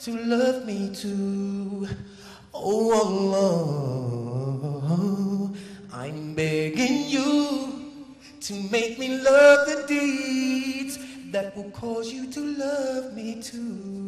to love me too. Oh Allah, I'm begging you to make me love the deeds that will cause you to love me too.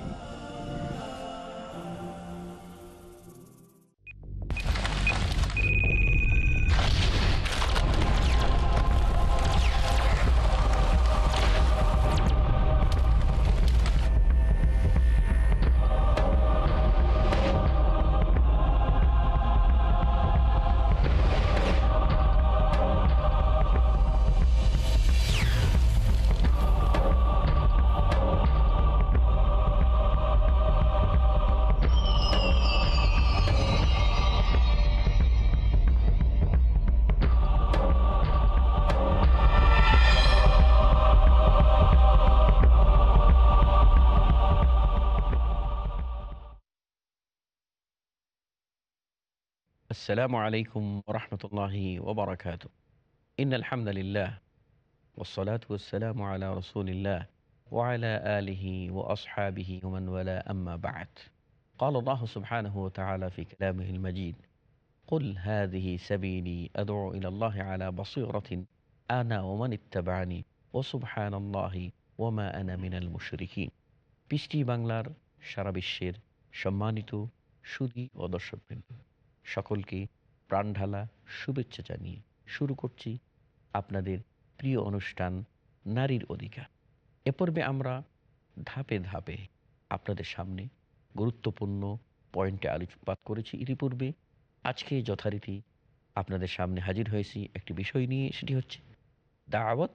السلام عليكم ورحمة الله وبركاته إن الحمد لله والصلاة والسلام على رسول الله وعلى آله وأصحابه ومن ولا أما بعد قال الله سبحانه وتعالى في كلامه المجيد قل هذه سبيلي أدعو إلى الله على بصيرة أنا ومن اتبعني وسبحان الله وما أنا من المشركين পিস্টি বাংলার সারা বিশ্বের সম্মানিত সুদী ও দর্শকবৃন্দ সকলকে প্রাণঢালা শুভেচ্ছা জানিয়ে শুরু করছি আপনাদের প্রিয় অনুষ্ঠান নারীর অধিকার। এ পর্বে আমরা ধাপে ধাপে আপনাদের সামনে গুরুত্বপূর্ণ পয়েন্টে আলোকপাত করেছি। ইতিপূর্বে আজকে যথারীতি আপনাদের সামনে হাজির হয়েছি একটি বিষয় নিয়ে, সেটি হচ্ছে দাওয়াত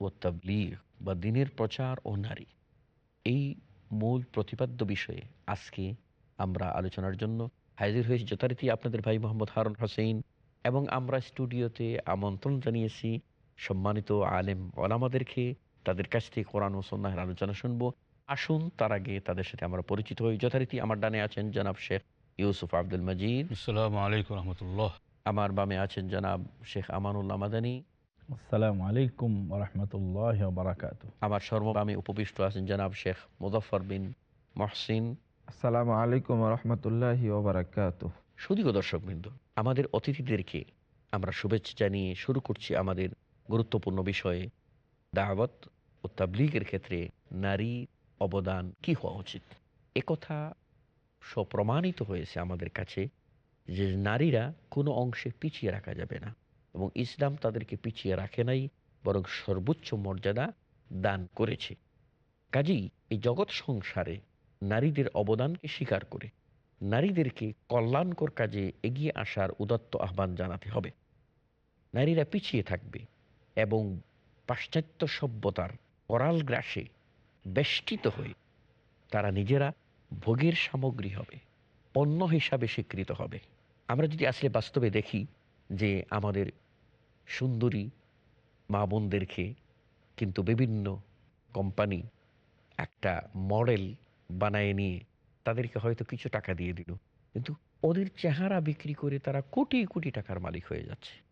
ও তাবলিগ বা দিনের প্রচার ও নারী। এই মূল প্রতিপাদ্য বিষয়ে আজকে আমরা আলোচনার জন্য হাজির হয়েছি যথারীতি আপনাদের ভাই মোহাম্মদ হারুন হোসেন এবং আমরা স্টুডিওতে আমন্ত্রণ জানিয়েছি সম্মানিত আলেম ওলামাদেরকে। তাদের কাছ থেকে কোরআন ও সন্ন্যাহের আলোচনা শুনব। আসুন তার আগে তাদের সাথে আমরা পরিচিত হই। যথারীতি আমার ডানে আছেন জনাব শেখ ইউসুফ আব্দুল মজিদ। আসসালামু আলাইকুম রহমতুল্লাহ। আমার বামে আছেন জনাব শেখ আমানুল্লাহ মাদানী। আসসালামু আলাইকুম রহমতুল্লাহ বারাকাতু আমার সর্ববামে উপবিষ্ট আছেন জনাব শেখ মুজফর বিন মহসিন। আসসালামু আলাইকুম রহমতুল্লাহি ওবরাকাত। সুদীয় দর্শকবৃন্দ, আমাদের অতিথিদেরকে আমরা শুভেচ্ছা জানিয়ে শুরু করছি আমাদের গুরুত্বপূর্ণ বিষয়ে। দাওয়াত ও তাবলিগের ক্ষেত্রে নারী অবদান কি হওয়া উচিত? একথা স্বপ্রমাণিত হয়েছে আমাদের কাছে যে নারীরা কোনো অংশে পিছিয়ে রাখা যাবে না এবং ইসলাম তাদেরকে পিছিয়ে রাখে নাই, বরং সর্বোচ্চ মর্যাদা দান করেছে। কাজেই এই জগৎ সংসারে নারীদের অবদানকে স্বীকার করে। নারীদেরকে কল্যাণকর কাজে এগিয়ে আসার উদাত্ত আহ্বান জানাতে হবে। নারীরা পিছিয়ে থাকবে এবং পাশ্চাত্য সভ্যতার করাল গ্রাসে বেষ্টিত হয়ে তারা নিজেরা ভোগের সামগ্রী হবে, পণ্য হিসাবে স্বীকৃত হবে। আমরা যদি আসলে বাস্তবে দেখি যে আমাদের সুন্দরী মা বোনদেরকে কিন্তু বিভিন্ন কোম্পানি, একটা মডেল বানায় নিয়ে তাদেরকে হয়তো কিছু টাকা দিয়ে দিল। কিন্তু ওদের চেহারা বিক্রি করে তারা কোটি কোটি টাকার মালিক হয়ে যাচ্ছে।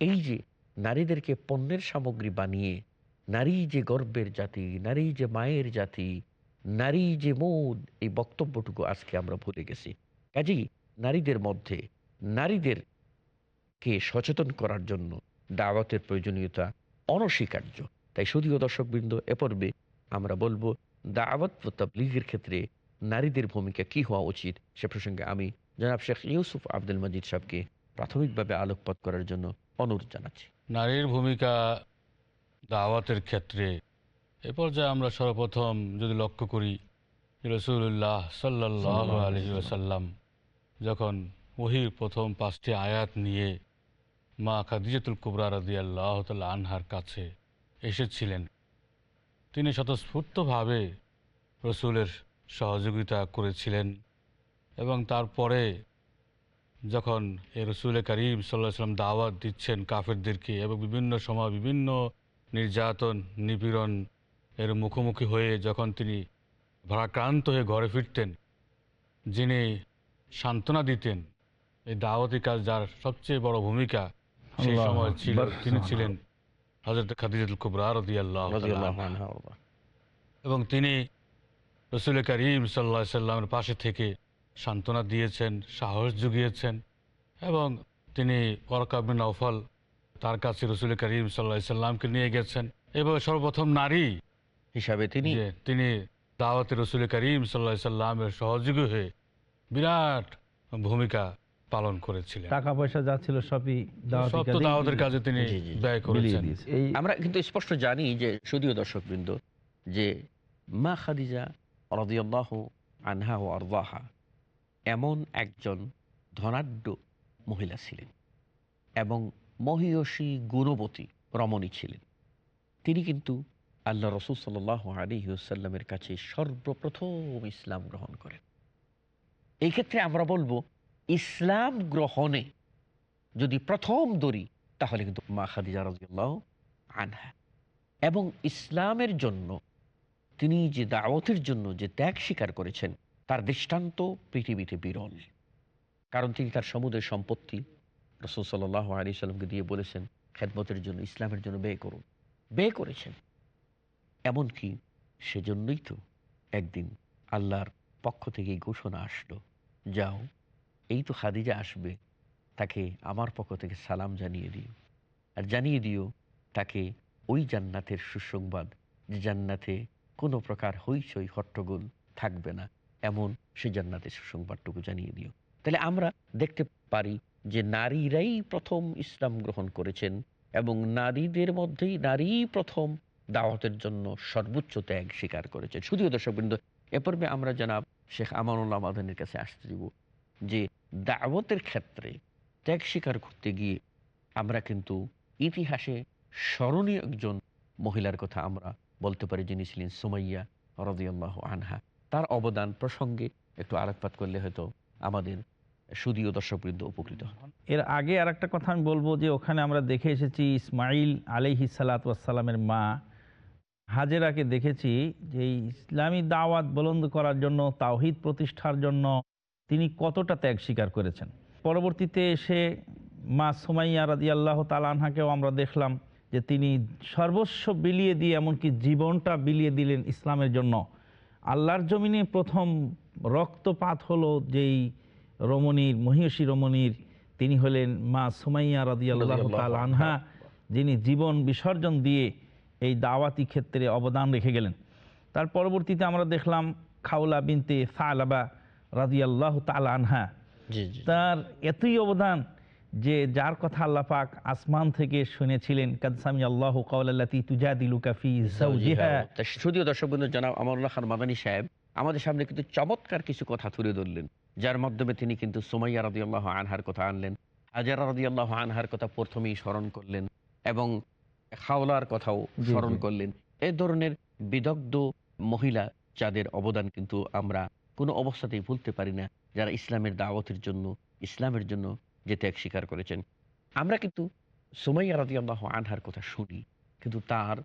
এই যে নারীদেরকে পণ্যের সামগ্রী বানিয়ে, নারী যে গর্বের জাতি, নারী যে মায়ের জাতি, নারী যে মন, এই বক্তব্যটুকু আজকে আমরা ভুলে গেছি। কাজেই নারীদের মধ্যে, নারীদেরকে সচেতন করার জন্য দাওয়াতের প্রয়োজনীয়তা অনস্বীকার্য। তাই শুধুও দর্শকবৃন্দ, এ পর্বে আমরা বলব দাওয়াত ও তাবলিগের ক্ষেত্রে নারীদের ভূমিকা কি হওয়া উচিত সে প্রসঙ্গে আমি জনাব শেখ ইউসুফ আব্দুল মজিদ সাহেবকে প্রাথমিকভাবে আলোকপাত করার জন্য অনুরোধ জানাচ্ছি নারীর ভূমিকা দাওয়াতের ক্ষেত্রে এ পর্যায়ে আমরা সর্বপ্রথম যদি লক্ষ্য করি রসুল্লাহ সাল্লাহ যখন ওহির প্রথম পাঁচটি আয়াত নিয়ে মা খাদিজাতুল কুবরা রাদি আল্লাহ আনহার কাছে এসেছিলেন তিনি স্বতঃস্ফূর্তভাবে রসুলের সহযোগিতা করেছিলেন এবং তারপরে যখন এ রসুল করিম সাল্লাহ সাল্লাম দাওয়াত দিচ্ছেন কাফেরদেরকে এবং বিভিন্ন সময় বিভিন্ন নির্যাতন নিপীড়ন এর মুখোমুখি হয়ে যখন তিনি ভারাক্রান্ত হয়ে ঘরে ফিরতেন যিনি সান্ত্বনা দিতেন এই দাওয়াতি কাজ যার সবচেয়ে বড় ভূমিকা সেই সময় ছিল তিনি ছিলেন হজরত খাদিজাতুল কুবরা ওয়া আরদা। এবং তিনি রসুল করিম সাল্লা সাল্লামের পাশে থেকে সান্ত্বনা দিয়েছেন সাহস জুগিয়েছেন এবং তিনি ওরকাবিন নৌফল তার কাছে রসুল করিম সাল্লা সাল্লামকে নিয়ে গেছেন এবং সর্বপ্রথম নারী হিসাবে তিনি তিনি দাওয়াতে রসুল করিম সাল্লা সাল্লামের সহযোগী হয়ে বিরাট ভূমিকা পালন করেছিলেন। টাকা পয়সা যা ছিল সবই দাওয়াতের কাজে তিনি ব্যয় করেছেন। আমরা কিন্তু স্পষ্ট জানি যে যদিও দর্শকবৃন্দ যে মা খাদিজা রদিয়াল্লাহ আনহা ও আরদাহা এমন একজন ধনাঢ্য মহিলা ছিলেন এবং মহিয়সী গুণবতী রমণী ছিলেন। তিনি কিন্তু আল্লাহ রসুল সাল আলী সাল্লামের কাছে সর্বপ্রথম ইসলাম গ্রহণ করেন। এই ক্ষেত্রে আমরা বলব ইসলাম গ্রহণে যদি প্রথম দড়ি, তাহলে কিন্তু মা খাদিজা রাজিয়াল্লাহ আনহা। এবং ইসলামের জন্য, তিনি যে দাওয়াতের জন্য যে ত্যাগ স্বীকার করেছেন, তার দৃষ্টান্ত পৃথিবীতে বিরল। কারণ তিনি তার সমুদয় সম্পত্তি রসুল সাল্লাহ আলী সাল্লামকে দিয়ে বলেছেন, খেদমতের জন্য, ইসলামের জন্য ব্যয় করুন ব্যয় করেছেন। এমনকি সেজন্যই তো একদিন আল্লাহর পক্ষ থেকে ঘোষণা আসলো, যাও এই তো খাদিজা আসবে, তাকে আমার পক্ষ থেকে সালাম জানিয়ে দিও। আর জানিয়ে দিও, তাকে ওই জান্নাতের সুসংবাদ, যে জান্নাতে কোনো প্রকার হইচই, হট্টগোল থাকবে না, এমন সে জান্নাতের সুসংবাদটুকু জানিয়ে দিও। তাহলে আমরা দেখতে পারি যে নারীরাই প্রথম ইসলাম গ্রহণ করেছেন এবং নারীদের মধ্যেই নারী প্রথম দাওয়াতের জন্য সর্বোচ্চ ত্যাগ স্বীকার করেছেন। শুধুও দর্শকবৃন্দ, এ পর্বে আমরা জানাব শেখ আমানুল্লাহ মাদানের কাছে আসতে দিব। যে দাওয়াতের ক্ষেত্রে ত্যাগ স্বীকার করতে গিয়ে আমরা কিন্তু ইতিহাসে স্মরণীয় একজন মহিলার কথা আমরা বলতে পারি, যিনি ছিলেন সুমাইয়া রদিয়াল্লাহ আনহা। তার অবদান প্রসঙ্গে একটু আলোকপাত করলে হয়তো আমাদের সুদীয় দর্শকবৃন্দ উপকৃত হন। এর আগে আর একটা কথা আমি বলব যে ওখানে আমরা দেখে এসেছি ইসমাইল আলিহি সালাতামের মা হাজেরাকে দেখেছি যে ইসলামী দাওয়াত বলন্দ করার জন্য, তাওহিদ প্রতিষ্ঠার জন্য তিনি কতটা ত্যাগ স্বীকার করেছেন? পরবর্তীতে এসে মা সোমাইয়া রাদি আল্লাহ তালানহাকেও আমরা দেখলাম যে তিনি সর্বস্ব বিলিয়ে দিয়ে এমনকি জীবনটা বিলিয়ে দিলেন ইসলামের জন্য। আল্লাহর জমিনে প্রথম রক্তপাত হলো যেই রমণীর মহিষী রমণীর তিনি হলেন মা সুমাইয়া রাদি আল্লাহ তাল আনহা যিনি জীবন বিসর্জন দিয়ে এই দাওয়াতি ক্ষেত্রে অবদান রেখে গেলেন। তার পরবর্তীতে আমরা দেখলাম খাওলা বিনতে সালাবা রাদি আল্লাহ তাল আনহা তার এতই অবদান যে যার কথা আল্লাহ পাক আসমান থেকে শুনেছিলেন কাদসামি আল্লাহ কাউলাল্লাতি তুজাদিলু কাফি জাওজিহা শুধুও দর্শকবৃন্দ জানাব আমরুল্লাহ খান মাদানী সাহেব আমাদের সামনে কিন্তু চমৎকার কিছু কথা তুলে ধরলেন যার মাধ্যমে তিনি কিন্তু সুমাইয়া রাদিয়াল্লাহু আনহার কথা আনলেন হাজারা রাদিয়াল্লাহু আনহার কথা প্রথমেই স্মরণ করলেন এবং খাওলার কথাও স্মরণ করলেন। এই ধরনের বিদগ্ধ মহিলা যাদের অবদান কিন্তু আমরা কোনো অবস্থাতেই ভুলতে পারি না যারা ইসলামের দাওয়াতের জন্য, ইসলামের জন্য যে ত্যাগ স্বীকার করেছেন। আমরা কিন্তু সুমাইয়া রাদিয়াল্লাহ আনহার কথা শুনি, কিন্তু তার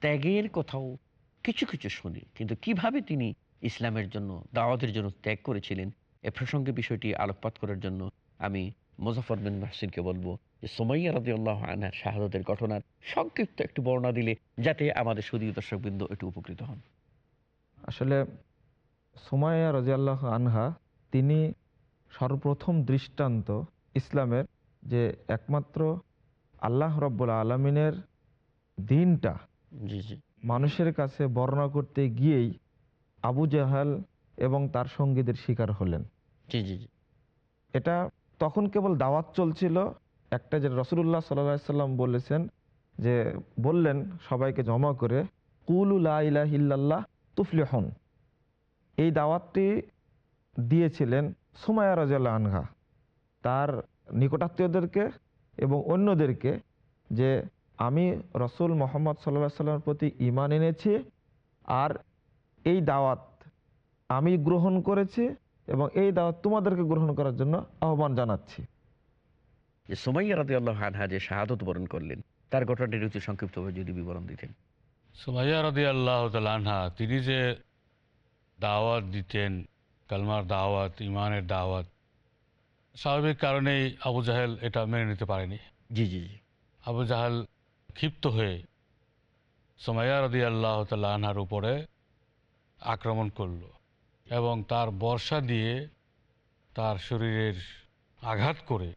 ত্যাগের কথাও কিছু কিছু শুনি। কিন্তু কীভাবে তিনি ইসলামের জন্য, দাওয়াতের জন্য ত্যাগ করেছিলেন, এ প্রসঙ্গে বিষয়টি আলোকপাত করার জন্য আমি মুজাফর বিন মাহসিনকে বলব যে সোমাইয়া রাজি আল্লাহ আনহার শাহাদতের ঘটনার সংক্ষিপ্ত একটু বর্ণনা দিলে যাতে আমাদের সুদীয় দর্শকবৃন্দ একটু উপকৃত হন। আসলে সুমাইয়া রাজিয়াল্লাহ আনহা তিনি সর্বপ্রথম দৃষ্টান্ত ইসলামের যে একমাত্র আল্লাহ রব্বুল আলমিনের দিনটা মানুষের কাছে বর্ণনা করতে গিয়েই আবু জাহাল এবং তার সঙ্গীদের শিকার হলেন। জি জি জি। এটা তখন কেবল দাওয়াত চলছিল একটা যে রসুল্লাহ সাল্লাম বলেছেন যে বললেন সবাইকে জমা করে কুলুল্লাহ তুফলিহন। এই দাওয়াতটি দিয়েছিলেন সুমায়া রাজাল্লাহ আনহা। তার নিকটাত্মীয়দেরকে এবং অন্যদেরকে যে আমি রসুল মোহাম্মদ সাল্লাহ সাল্লামের প্রতি ইমান এনেছি আর এই দাওয়াত আমি গ্রহণ করেছি এবং এই দাওয়াত তোমাদেরকে গ্রহণ করার জন্য আহ্বান জানাচ্ছি। যে সোমাইয়া রাদি আল্লাহ আনহা যে শাহাদত বরণ করলেন তার ঘটনাটি রুচি সংক্ষিপ্তভাবে যদি বিবরণ দিতেন। সুমাইয়া রদি আল্লাহ আনহা তিনি যে দাওয়াত দিতেন কালমার দাওয়াত ইমানের দাওয়াত। স্বাভাবিক কারণেই আবু জাহেল এটা মেনে নিতে পারেনি। জি জি জি। আবু জাহাল ক্ষিপ্ত হয়ে সোমাইয়া রদি আল্লাহ আনহার উপরে আক্রমণ করল এবং তার বর্ষা দিয়ে তার শরীরের আঘাত করে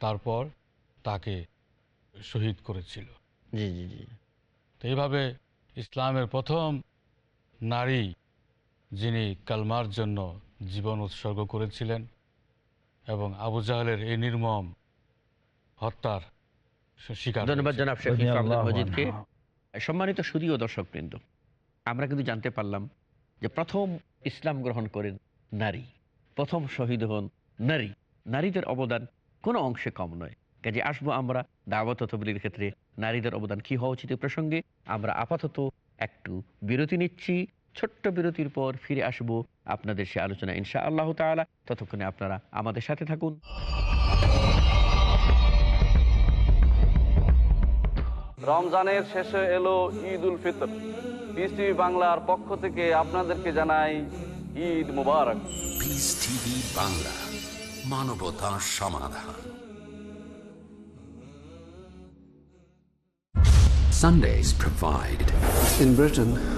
তারপর তাকে শহীদ করেছিল। জি জি জি। তো এইভাবে ইসলামের প্রথম নারী যিনি কালমার জন্য জীবন উৎসর্গ করেছিলেন এবং আবু জাহালের এই নির্মম হত্যার শিকার ধন্যবাদ। জনাব শেখ মজিদকে। সম্মানিত সুদীয় দর্শকবৃন্দ আমরা কিন্তু জানতে পারলাম যে প্রথম ইসলাম গ্রহণ করেন নারী প্রথম শহীদ হন নারী। নারীদের অবদান কোনো অংশে কম নয়। কাজে আসব আমরা দাওয়াত তবলির ক্ষেত্রে নারীদের অবদান কি হওয়া উচিত এ প্রসঙ্গে। আমরা আপাতত একটু বিরতি নিচ্ছি। ছোট্ট বিরতির পর ফিরে আসব আপনাদের সে আলোচনা ইনশা আল্লাহ তাআলা। ততক্ষণে আপনারা আমাদের সাথে থাকুন। রমজানের শেষে এলো ঈদ উল ফিতর পিস টিভি বাংলার পক্ষ থেকে আপনাদেরকে জানাই ঈদ মুবারক। TV বাংলা মানবতা সমাধান। Sundays provide In Britain,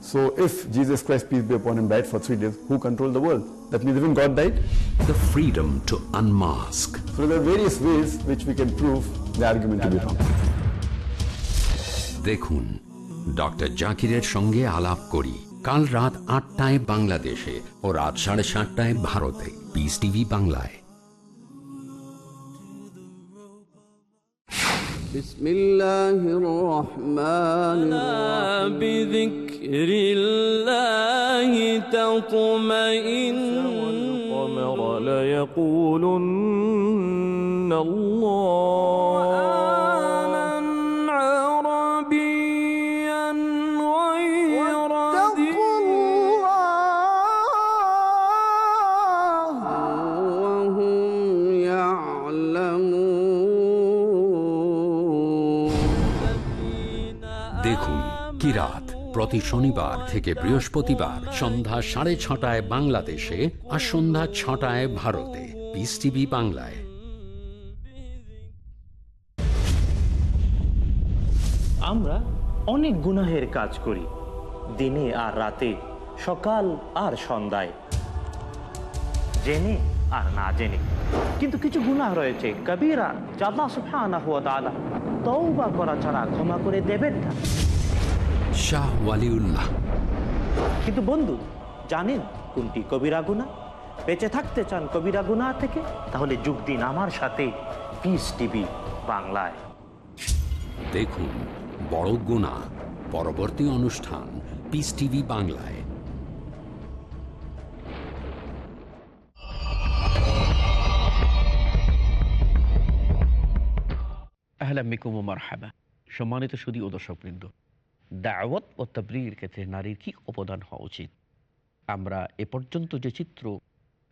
so if Jesus Christ, peace be upon him, died for three days, who controlled the world? That means even God died? the freedom to unmask So there are various ways which we can prove the argument to be wrong. দেখুন doctor জাকিরের সঙ্গে আলাপ করি কাল রাত আটটায় বাংলাদেশে ও রাত সাড়ে সাতটায় ভারতে পিস টিভি বাংলায় بسم الله الرحمن الرحيم بذكر الله تطمئن. والقمر ليقولن الله. প্রতি শনিবার থেকে বৃহস্পতিবার সন্ধ্যা সাড়ে ছটায় বাংলাদেশে আর সন্ধ্যা ছটায় ভারতে। পিস টিভি বাংলায়। আমরা অনেক গুনাহের কাজ করি, দিনে আর রাতে, সকাল আর সন্ধ্যায়। জেনে আর না জেনে। কিন্তু কিছু গুনাহ রয়েছে, কবিরা জাল্লা সুবহানাহু ওয়া তাআলা, তওবা করা ছাড়া ক্ষমা করে দেবেন না। শাহ ওয়ালিউল্লাহ। কিন্তু বন্ধু জানেন কোনটি কবিরা গুনাহ বেঁচে থাকতে চান কবিরা গুনাহ থেকে তাহলে যোগ দিন আমার সাথে পিস টিভি বাংলায়। দেখুন বড় গুণা পরবর্তী অনুষ্ঠান পিস টিভি বাংলায়। আহলাম বিকুম ও মারহাবা। সম্মানিত সুদী ও দর্শকবৃন্দ দাওয়াত ও তাবলিগের ক্ষেত্রে নারীর কি অবদান হওয়া উচিত? আমরা এ পর্যন্ত যে চিত্র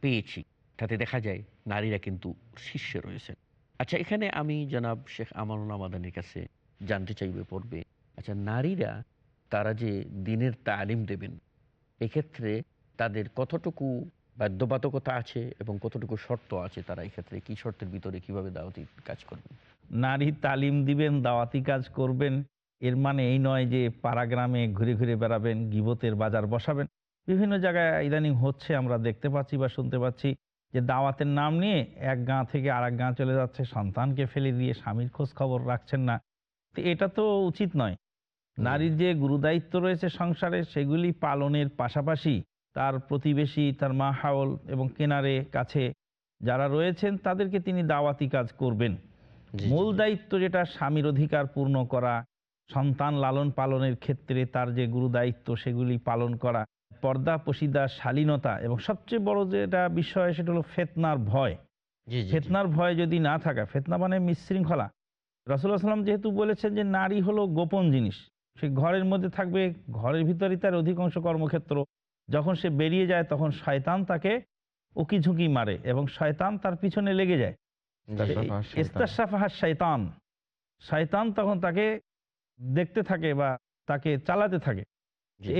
পেয়েছি, তাতে দেখা যায় নারীরা কিন্তু শীর্ষে রয়েছেন। আচ্ছা এখানে আমি জনাব শেখ আমানুল্লাহ মাদানির কাছে জানতে চাইবে পড়বে আচ্ছা নারীরা তারা যে দিনের তালিম দেবেন, এক্ষেত্রে তাদের কতটুকু বাধ্যবাধকতা আছে এবং কতটুকু শর্ত আছে তারা এক্ষেত্রে কি শর্তের ভিতরে কীভাবে দাওয়াতি কাজ করবেন? নারী তালিম দিবেন, দাওয়াতি কাজ করবেন। এর মানে এই নয় যে পাড়াগ্রামে ঘুরে ঘুরে বেড়াবেন গিবতের বাজার বসাবেন। বিভিন্ন জায়গায় ইদানিং হচ্ছে আমরা দেখতে পাচ্ছি বা শুনতে পাচ্ছি যে দাওয়াতের নাম নিয়ে এক গাঁ থেকে আর এক গাঁ চলে যাচ্ছে সন্তানকে ফেলে দিয়ে স্বামীর খোঁজ খবর রাখছেন না। তো এটা তো উচিত নয়। নারীর যে গুরুদায়িত্ব রয়েছে সংসারে সেগুলি পালনের পাশাপাশি তার প্রতিবেশী তার মা হাওল এবং কেনারে কাছে যারা রয়েছেন তাদেরকে তিনি দাওয়াতি কাজ করবেন। মূল দায়িত্ব যেটা স্বামীর অধিকার পূর্ণ করা সন্তান লালন পালনের ক্ষেত্রে তার যে গুরু দায়িত্ব সেগুলি পালন করা পর্দা পশিদা শালীনতা এবং সবচেয়ে বড় যেটা বিষয় সেটা হলো ফেতনার ভয়। ফেতনার ভয় যদি না থাকা ফেতনা মানে বিশৃঙ্খলা রসুল্লাহ সাল্লাম যেহেতু বলেছেন যে নারী হলো গোপন জিনিস সে ঘরের মধ্যে থাকবে ঘরের ভিতরই তার অধিকাংশ কর্মক্ষেত্র। যখন সে বেরিয়ে যায় তখন শয়তান তাকে উকি ঝুঁকি মারে এবং শয়তান তার পিছনে লেগে যায়। শয়তান। শয়তান তখন তাকে দেখতে থাকে বা তাকে চালাতে থাকে।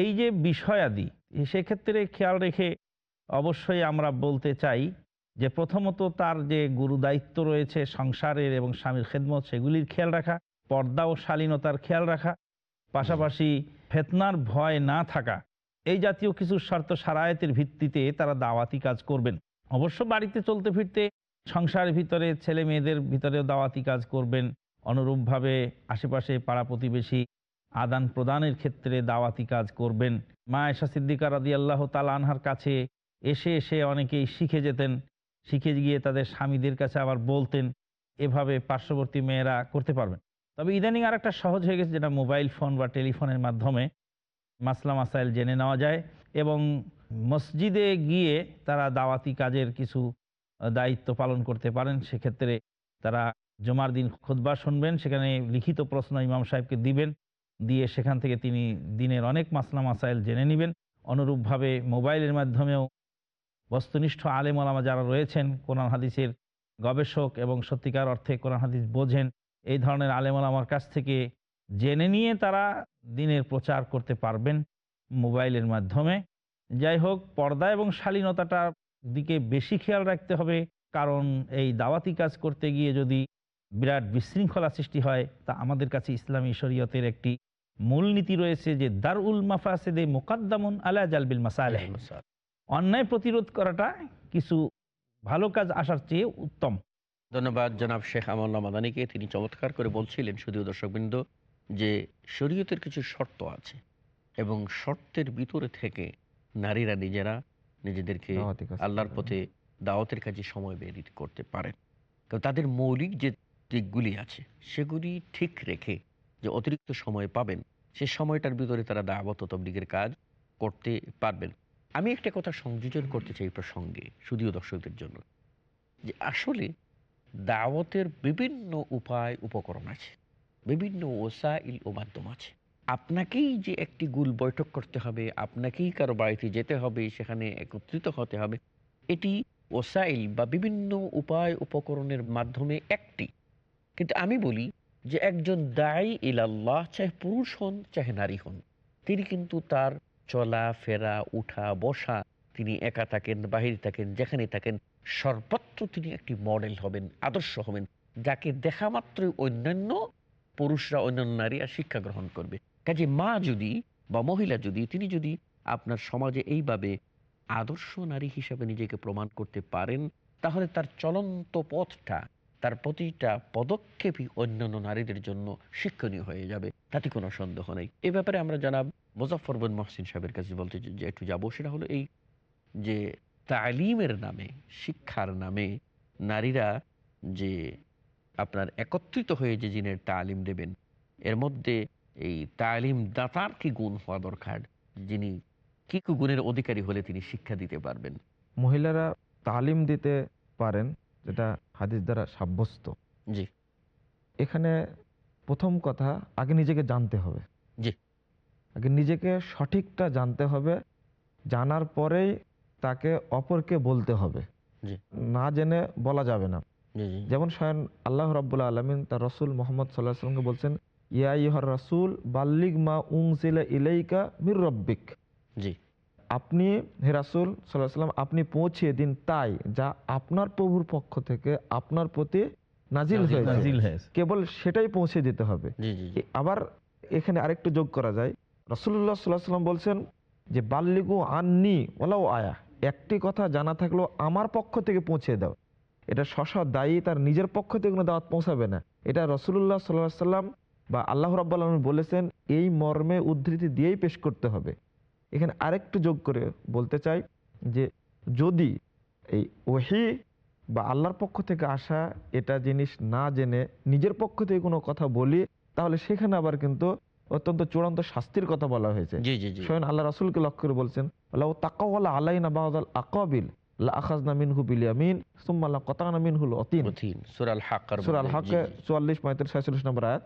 এই যে বিষয়াদি সেক্ষেত্রে খেয়াল রেখে অবশ্যই আমরা বলতে চাই যে প্রথমত তার যে গুরু দায়িত্ব রয়েছে সংসারের এবং স্বামীর খেদমত সেগুলির খেয়াল রাখা পর্দা ও শালীনতার খেয়াল রাখা পাশাপাশি ফেতনার ভয় না থাকা এই জাতীয় কিছু শর্ত সারায়তের ভিত্তিতে তারা দাওয়াতি কাজ করবেন। অবশ্য বাড়িতে চলতে ফিরতে সংসারের ভিতরে ছেলে মেয়েদের ভিতরেও দাওয়াতি কাজ করবেন। অনুরূপভাবে আশেপাশে পাড়া প্রতিবেশী আদান প্রদানের ক্ষেত্রে দাওয়াতি কাজ করবেন। মা এশা সিদ্দিকা রাদি আল্লাহ তাল আনহার কাছে এসে এসে অনেকেই শিখে যেতেন। শিখে গিয়ে তাদের স্বামীদের কাছে আবার বলতেন, এভাবে পার্শ্ববর্তী মেয়েরা করতে পারবেন তবে ইদানিং আর একটা সহজ হয়ে গেছে, যেটা মোবাইল ফোন বা টেলিফোনের মাধ্যমে মাসলা মাসাইল জেনে নেওয়া যায় এবং মসজিদে গিয়ে তারা দাওয়াতি কাজের কিছু দায়িত্ব পালন করতে পারেন। সেক্ষেত্রে তারা জমার দিন খোদবা শুনবেন, সেখানে লিখিত প্রশ্ন ইমাম সাহেবকে দিবেন, দিয়ে সেখান থেকে তিনি দিনের অনেক মাসলা মাসাইল জেনে নেবেন। অনুরূপভাবে মোবাইলের মাধ্যমেও বস্তুনিষ্ঠ আলেম আলামা যারা রয়েছেন, কোরআন হাদিসের গবেষক এবং সত্যিকার অর্থে কোরআন হাদিস বোঝেন, এই ধরনের আলেম আলামার কাছ থেকে জেনে নিয়ে তারা দিনের প্রচার করতে পারবেন মোবাইলের মাধ্যমে। যাই হোক, পর্দা এবং শালীনতাটার দিকে বেশি খেয়াল রাখতে হবে, কারণ এই দাওয়াতি কাজ করতে গিয়ে যদি বিরাট বিশৃঙ্খলা সৃষ্টি হয় তা আমাদের কাছে ইসলামী শরীয়তের একটি মূলনীতি রয়েছে যে দার উল মাফাসেদে মোকাদ্দামুন আলা জালবিল মাসালে। অন্যায় প্রতিরোধ করাটা কিছু ভালো কাজ আসার চেয়ে উত্তম। ধন্যবাদ জনাব শেখ আমল্লা মাদানিকে। তিনি চমৎকার করে বলছিলেন শুধু দর্শকবৃন্দ যে শরীয়তের কিছু শর্ত আছে এবং শর্তের ভিতরে থেকে নারীরা নিজেরা নিজেদেরকে আল্লাহর পথে দাওয়াতের কাজে সময় বের করতে পারেন। কারণ তাদের মৌলিক যে দিকগুলি আছে, সেগুলি ঠিক রেখে যে অতিরিক্ত সময় পাবেন, সে সময়টার ভিতরে তারা দাওয়াত তবলিগের কাজ করতে পারবেন। আমি একটা কথা সংযোজন করতে চাই প্রসঙ্গে শুধুও দর্শকদের জন্য। যে আসলে দাওয়াতের বিভিন্ন উপায়, উপকরণ আছে, বিভিন্ন ওসাইল ও মাধ্যম আছে। আপনাকেই যে একটি গুল বৈঠক করতে হবে, আপনাকেই কারও বাড়িতে যেতে হবে, সেখানে একত্রিত হতে হবে, এটি ওসাইল বা বিভিন্ন উপায়, উপকরণের মাধ্যমে একটি কিন্তু আমি বলি যে একজন দায়ী ইলাল্লাহ, চাহে পুরুষ হন, চাহে নারী হন। তিনি কিন্তু তার চলা ফেরা উঠা, বসা, তিনি একা থাকেন, বাহির থাকেন, যেখানে থাকেন, সর্বত্র তিনি একটি মডেল হবেন, আদর্শ হবেন, যাকে দেখা মাত্রই অন্যান্য পুরুষরা, অন্যান্য নারীরা শিক্ষা গ্রহণ করবে। কাজে মা যদি বা মহিলা যদি, তিনি যদি আপনার সমাজে এইভাবে আদর্শ নারী হিসাবে নিজেকে প্রমাণ করতে পারেন, তাহলে তার চলন্ত পথটা তার প্রতিটা পদক্ষেপই অন্যান্য নারীদের জন্য শিক্ষণীয় হয়ে যাবে, তাতে কোনো সন্দেহ নেই। এ ব্যাপারে আমরা জানাব মুজাফর বিন মহসিন সাহেবের কাছে বলতে যে একটু যাব, সেটা হলো এই যে তালিমের নামে, শিক্ষার নামে নারীরা যে আপনার একত্রিত হয়ে যে জিনের তালিম দেবেন, এর মধ্যে এই তালিম দাতার কি গুণ হওয়া দরকার, যিনি কি কি গুণের অধিকারী হলে তিনি শিক্ষা দিতে পারবেন। মহিলারা তালিম দিতে পারেন যেটা হাদিস দ্বারা সাব্যস্ত। জি। এখানে প্রথম কথা আগে নিজেকে জানতে হবে। জি। আগে নিজেকে সঠিকটা জানতে হবে জানার পরেই তাকে অপরকে বলতে হবে। না জেনে বলা যাবে না। যেমন স্বয়ং আল্লাহ রাবুল্লাহ আলমিন তার রসুল মোহাম্মদ সাল্লাহ সাল্লামকে বলছেন ইয়া ইহর রসুল বাল্লিক মা উংসিলা ইলাইকা মির রব্বিক। জি। আপনি হে রাসুল সাল্লাহ সাল্লাম আপনি পৌঁছিয়ে দিন তাই যা আপনার প্রভুর পক্ষ থেকে আপনার প্রতি নাজিল হয়েছে। কেবল সেটাই পৌঁছে দিতে হবে। আবার এখানে আরেকটু যোগ করা যায়। রসুল্লাহ সাল্লাহ সাল্লাম বলছেন যে বাল্লিগু আননি ওলাও আয়া একটি কথা জানা থাকলেও আমার পক্ষ থেকে পৌঁছে দাও। এটা শশ দায়ী তার নিজের পক্ষ থেকে কোনো দাওয়াত পৌঁছাবে না। এটা রসুল্লাহ সাল্লাহ সাল্লাম বা আল্লাহ রাব্বাল বলেছেন এই মর্মে উদ্ধৃতি দিয়েই পেশ করতে হবে। এখানে আরেকটু যোগ করে বলতে চাই যে যদি এই ওহি বা আল্লাহর পক্ষ থেকে আসা এটা জিনিস না জেনে নিজের পক্ষ থেকে কোনো কথা বলি তাহলে সেখানে আবার কিন্তু অত্যন্ত চূড়ান্ত শাস্তির কথা বলা হয়েছে। স্বয়ং আল্লাহ রাসুলকে লক্ষ্য করে বলছেন আল্লাহ তাকাওয়ালা আলাইনা বাহাদাল আকাবিল নম্বর আয়াত।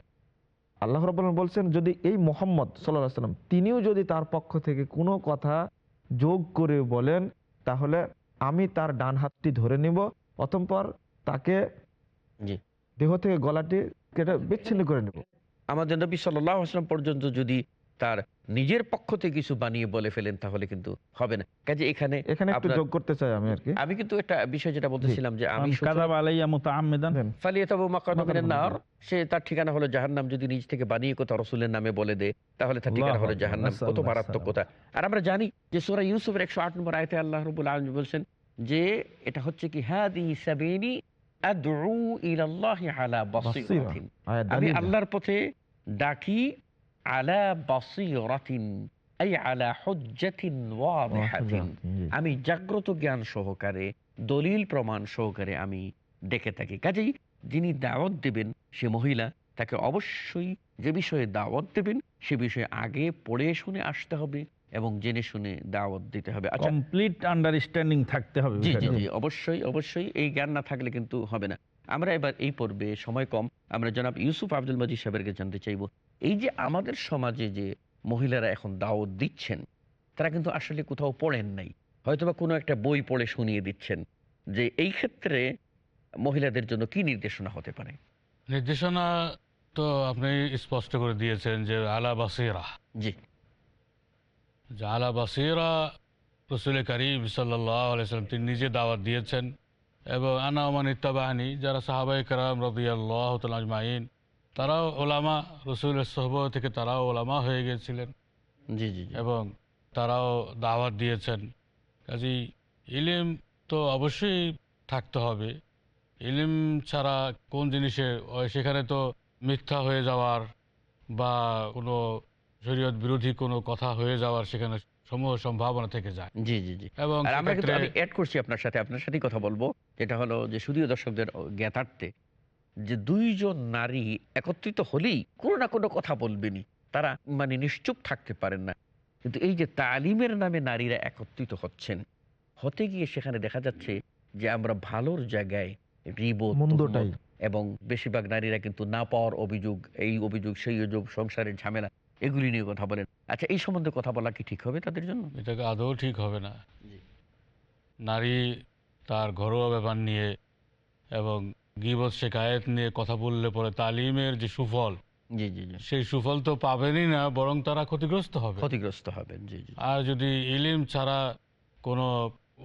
আল্লাহ রবাহ বলছেন যদি এই মোহাম্মদ সাল্লাহ সাল্লাম তিনিও যদি তার পক্ষ থেকে কোনো কথা যোগ করে বলেন তাহলে আমি তার ডান হাতটি ধরে নিব অতঃপর তাকে দেহ থেকে গলাটি কেটে বিচ্ছিন্ন করে নেব। আমাদের নবী সাল্লাম পর্যন্ত যদি তার নিজের পক্ষ থেকে কিছু বানিয়ে বলে ফেলেন তাহলে কিন্তু হবে না। কাজে এখানে এখানে একটু যোগ করতে চাই আমি আর কি। আমি কিন্তু একটা বিষয় যেটা বলতেছিলাম যে আমি কাদাব আলাইয়া মুতাআম্মিদান। ফালিয়াতাবু মাকাদামিনান নার। সে তার ঠিকানা হলো জাহান্নাম যদি নিজ থেকে বানিয়ে কোথাও রসুলের নামে বলে দে তাহলে তার ঠিকানা হলো জাহান্নাম। কত মারাত্মক কথা। আর আমরা জানি যে সূরা ইউসুফের 108 নম্বর আয়াতে আল্লাহ রাব্বুল আলামিন বলছেন যে এটা হচ্ছে কি হাদি সাবিনি আদউ ইলাল্লাহি আলা বাসীরাতিন। আমি আল্লাহর পথে ডাকি আলা বাসীরাতিন আই আলা হুজ্জাতিন ওয়াদিহাতিন আমি জাগ্রত জ্ঞান সহকারে দলিল প্রমাণ সহকারে আমি ডেকে থাকি। কাজেই যিনি দাওয়াত দেবেন সে মহিলা তাকে অবশ্যই যে বিষয়ে দাওয়াত দেবেন সে বিষয়ে আগে পড়ে শুনে আসতে হবে এবং জেনে শুনে দাওয়াত দিতে হবে। আচ্ছা। কমপ্লিট আন্ডারস্ট্যান্ডিং থাকতে হবে জি জি জি অবশ্যই অবশ্যই এই জ্ঞান না থাকলে কিন্তু হবে না। আমরা এবার এই পর্বে সময় কম। আমরা জনাব ইউসুফ আব্দুল মজিদ সাহেবের কাছে জানতে চাইব। এই যে আমাদের সমাজে যে মহিলারা এখন দাওয়াত দিচ্ছেন তারা কিন্তু আসলে কোথাও পড়েন নাই। হয়তোবা কোনো একটা বই পড়ে শুনিয়ে দিচ্ছেন যে এই ক্ষেত্রে মহিলাদের জন্য কি নির্দেশনা হতে পারে? নির্দেশনা তো আপনি স্পষ্ট করে দিয়েছেন যে আলা বাসিরা। জি। যে আলা বাসিরা রসুল করিম সাল্লাম তিনি নিজে দাওয়াত দিয়েছেন এবং আনা ওমান ইত্তাবাহানি যারা সাহাবাই কারাম রদিয়াল্লাহ আজমাইন তারাও ওলামা রসুলের সহব থেকে তারাও ওলামা হয়ে গিয়েছিলেন। জি জি। এবং তারাও দাওয়াত দিয়েছেন। কাজেই ইলিম তো অবশ্যই থাকতে হবে। ইলিম ছাড়া কোন জিনিসে সেখানে তো মিথ্যা হয়ে যাওয়ার বা কোনো শরীয়ত বিরোধী কোনো কথা হয়ে যাওয়ার সেখানে সমূহ সম্ভাবনা থেকে যায়। জি জি জি। এবং আমি অ্যাড করছি আপনার সাথে আপনার সাথেই কথা বলব। যেটা হলো যে শুধুও দর্শকদের জ্ঞাতার্থে যে দুইজন নারী একত্রিত হলেই কোনো না কোনো কথা বলবেনই। তারা মানে নিশ্চুপ থাকতে পারেন না। কিন্তু এই যে তালিমের নামে নারীরা একত্রিত হচ্ছেন হতে গিয়ে সেখানে দেখা যাচ্ছে যে আমরা ভালোর জায়গায় মন্দটাই। এবং বেশিরভাগ নারীরা কিন্তু না পাওয়ার অভিযোগ এই অভিযোগ সেই অভিযোগ সংসারের ঝামেলা এগুলি নিয়ে কথা বলেন। আচ্ছা এই সম্বন্ধে কথা বলা কি ঠিক হবে তাদের জন্য? এটাকে আদৌ ঠিক হবে না। নারী তার ঘরোয়া ব্যাপার নিয়ে এবং গিবত শেখায়ত নিয়ে কথা বললে পরে তালিমের যে সুফল জি জি জি। সেই সুফল তো পাবেনই না বরং তারা ক্ষতিগ্রস্ত হবে। ক্ষতিগ্রস্ত হবেন জি জি। আর যদি ইলিম ছাড়া কোনো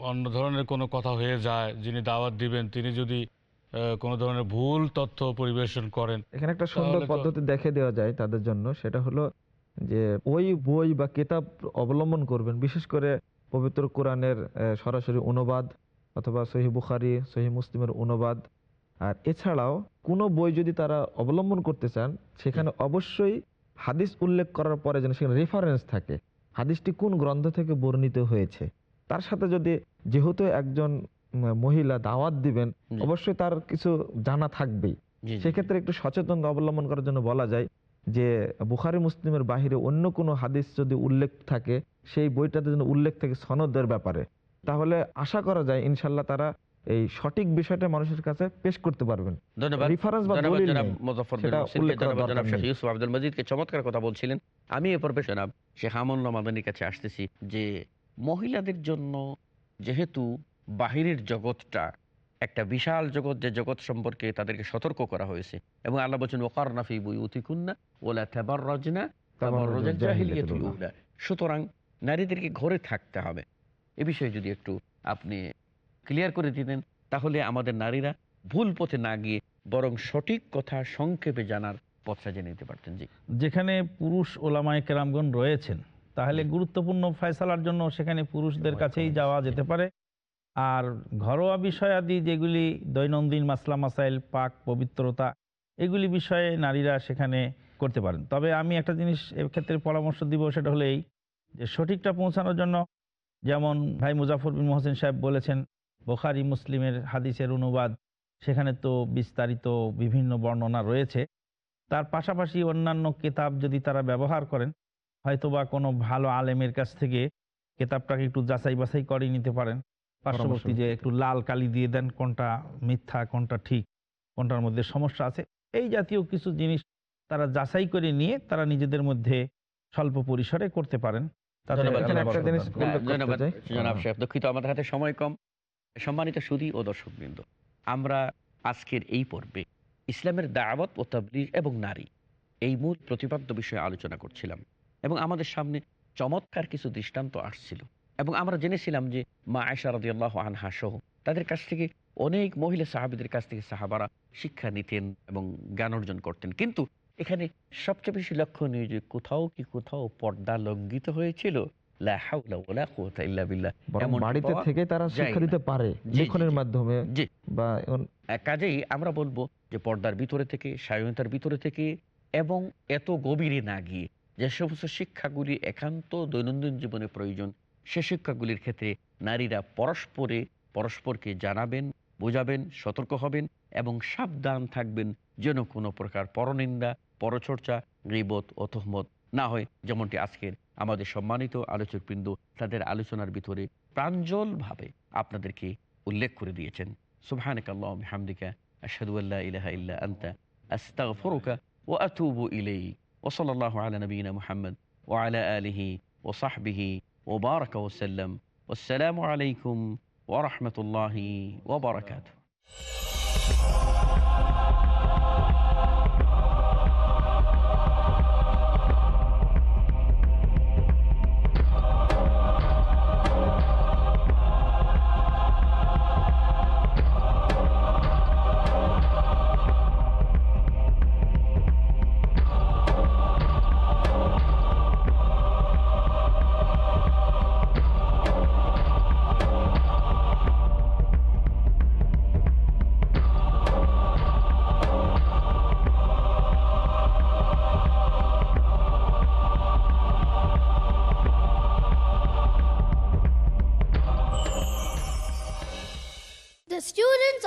অন্য ধরনের কোনো কথা হয়ে যায় যিনি দাওয়াত দিবেন তিনি যদি কোনো ধরনের ভুল তথ্য পরিবেশন করেন এখানে একটা সুন্দর পদ্ধতি দেখে দেওয়া যায় তাদের জন্য সেটা হলো যে ওই বই বা কিতাব অবলম্বন করবেন বিশেষ করে পবিত্র কোরআনের সরাসরি অনুবাদ অথবা সহি বুখারি সহি মুসলিমের অনুবাদ আর এছাড়াও কোনো বই যদি তারা অবলম্বন করতে চান সেখানে অবশ্যই হাদিস উল্লেখ করার পরে যেন সেখানে রেফারেন্স থাকে হাদিসটি কোন গ্রন্থ থেকে বর্ণিত হয়েছে। তার সাথে যদি যেহেতু একজন মহিলা দাওয়াত দিবেন অবশ্যই তার কিছু জানা থাকবেই। সেক্ষেত্রে একটু সচেতন অবলম্বন করার জন্য বলা যায় যে বুখারি মুসলিমের বাহিরে অন্য কোনো হাদিস যদি উল্লেখ থাকে সেই বইটাতে যেন উল্লেখ থাকে সনদের ব্যাপারে। তাহলে আশা করা যায় ইনশাল্লাহ তারা এই সঠিক বিষয়টা মানুষের কাছে পেশ করতে পারবেন। ধন্যবাদ। রেফারেন্স বা দলিল। ইউসুফ আব্দুল মজিদকে চমৎকার কথা বলছিলেন। আমি এ পর্বে জনাব শেখ আমল্লা মাদানির কাছে আসতেছি যে মহিলাদের জন্য যেহেতু বাহিরের জগৎটা একটা বিশাল জগৎ যে জগৎ সম্পর্কে তাদেরকে সতর্ক করা হয়েছে। এবং আল্লাহ বলছেন ওকার নাফি বই উতিকুন্না ওলা তেবার রজনা সুতরাং নারীদেরকে ঘরে থাকতে হবে। এ বিষয়ে যদি একটু আপনি ক্লিয়ার করে দিতেন তাহলে আমাদের নারীরা ভুল পথে না গিয়ে বরং সঠিক কথা সংক্ষেপে জানার পথটা জেনে নিতে পারতেন। জি। যেখানে পুরুষ ওলামায় কেরামগণ রয়েছেন তাহলে গুরুত্বপূর্ণ ফয়সালার জন্য সেখানে পুরুষদের কাছেই যাওয়া যেতে পারে। আর ঘরোয়া বিষয়াদি যেগুলি দৈনন্দিন মাসলা মাসাইল পাক পবিত্রতা এগুলি বিষয়ে নারীরা সেখানে করতে পারেন। তবে আমি একটা জিনিস এক্ষেত্রে পরামর্শ দিব সেটা হলো এই যে সঠিকটা পৌঁছানোর জন্য যেমন ভাই মুজাফর বিন মোহসেন সাহেব বলেছেন বোখারি মুসলিমের হাদিসের অনুবাদ সেখানে তো বিস্তারিত বিভিন্ন বর্ণনা রয়েছে। তার পাশাপাশি অন্যান্য কেতাব যদি তারা ব্যবহার করেন হয়তোবা কোনো ভালো আলেমের কাছ থেকে কেতাবটাকে একটু যাচাই বাছাই করে নিতে পারেন। পার্শ্ববর্তী যে একটু লাল কালি দিয়ে দেন কোনটা মিথ্যা কোনটা ঠিক কোনটার মধ্যে সমস্যা আছে এই জাতীয় কিছু জিনিস তারা যাচাই করে নিয়ে তারা নিজেদের মধ্যে স্বল্প পরিসরে করতে পারেন। করতে ধন্যবাদ। জনাব সাহেব দুঃখিত আমাদের হাতে সময় কম। সম্মানিত সুদী ও দর্শকবৃন্দ, আমরা আজকের এই পর্বে ইসলামের দাওয়াত ও তাবলিগ এবং নারী এই মূল প্রতিপাদ্য বিষয়ে আলোচনা করছিলাম এবং আমাদের সামনে চমৎকার কিছু দৃষ্টান্ত আসছিল এবং আমরা জেনেছিলাম যে মা আয়সা রদিয়াল্লাহ আনহা সহ তাদের কাছ থেকে অনেক মহিলা সাহাবিদের কাছ থেকে সাহাবারা শিক্ষা নিতেন এবং জ্ঞান অর্জন করতেন। কিন্তু এখানে সবচেয়ে বেশি লক্ষণীয় যে কোথাও কি কোথাও পর্দা লঙ্ঘিত হয়েছিল বাড়িতে থেকে তারা শিক্ষা দিতে পারে লিখনের। মাধ্যমে বা কাজেই আমরা বলব যে পর্দার ভিতরে থেকে স্বায়নতার ভিতরে থেকে এবং এত গভীরে না গিয়ে যে সমস্ত শিক্ষাগুলি একান্ত দৈনন্দিন জীবনে প্রয়োজন সে শিক্ষাগুলির ক্ষেত্রে নারীরা পরস্পরে পরস্পরকে জানাবেন বোঝাবেন সতর্ক হবেন এবং সাবধান থাকবেন যেন কোনো প্রকার পরনিন্দা পরচর্চা গিবত ও তহমত না হয় যেমনটি আজকের আমাদের সম্মানিত আলোচক আলোচকবৃন্দ তাদের আলোচনার ভিতরে প্রাঞ্জলভাবে আপনাদেরকে উল্লেখ করে দিয়েছেন। সুবাহানকাল্লাহ হামদিকা আশহাদুল্লাহ ইলাহা ইল্লা আন্তা, আস্তাগফিরুকা ওয়া আতুবু ইলাইক। ওয়া সাল্লাল্লাহু আলা নবিয়িনা আলিহি ওয়া সাহবিহি ওয়া বারাকা ওয়া সাল্লাম। আসসালামু আলাইকুম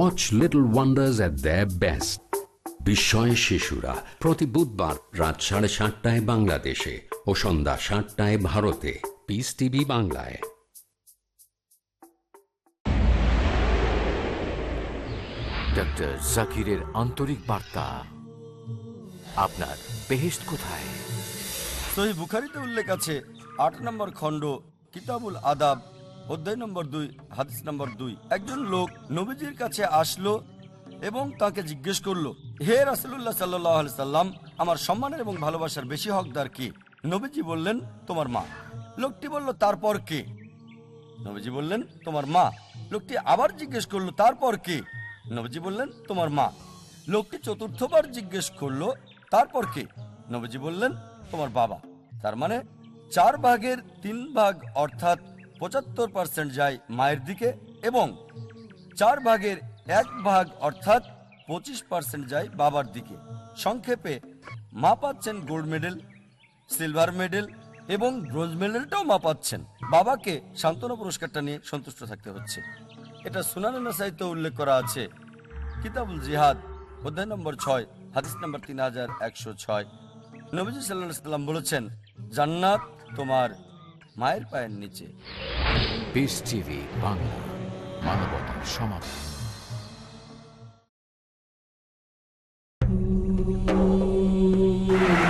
Watch Little Wonders at their best. বিস্ময় শিশুরা প্রতি বুধবার রাত সাড়ে সাতটায় বাংলাদেশে ও সন্ধ্যা সাতটায় ভারতে। পিস টিভি বাংলায়। ডক্টর জাকিরের আন্তরিক বার্তা। আপনার বেহেস্ট কোথায়? সহি বুখারিতে উল্লেখ আছে আট নম্বর খণ্ড কিতাবুল আদাব। অধ্যায় নম্বর দুই, হাদিস নম্বর দুই। একজন লোক নবীজির কাছে আসলো এবং তাকে জিজ্ঞেস করল, হে রাসুল্লাহ সাল্লাহ সাল্লাম, আমার সম্মানের এবং ভালোবাসার বেশি হকদার কে? নবীজি বললেন, তোমার মা। লোকটি বলল, তারপর কে? নবীজি বললেন, তোমার মা। লোকটি আবার জিজ্ঞেস করল, তারপর কে? নবীজি বললেন, তোমার মা। লোকটি চতুর্থবার জিজ্ঞেস করল, তারপর কে? নবীজি বললেন, তোমার বাবা। তার মানে চার ভাগের তিন ভাগ অর্থাৎ পঁচাত্তর পার্সেন্ট যায় মায়ের দিকে এবং চার ভাগের এক ভাগ অর্থাৎ পঁচিশ পার্সেন্ট যায় বাবার দিকে। সংক্ষেপে মা পাচ্ছেন গোল্ড মেডেল, সিলভার মেডেল এবং ব্রোঞ্জ মেডেলটাও মা পাচ্ছেন। বাবাকে সান্ত্বনা পুরস্কারটা নিয়ে সন্তুষ্ট থাকতে হচ্ছে। এটা সুনানা সাহিত্য উল্লেখ করা আছে। কিতাবুল জিহাদ, অধ্যায় নম্বর ছয়, হাদিস নম্বর তিন হাজার একশো ছয়। নবীজি সাল্লাহ সাল্লাম বলেছেন, জান্নাত তোমার মায়ের পায়ের নিচে। বাংলা মানবতার সমাধান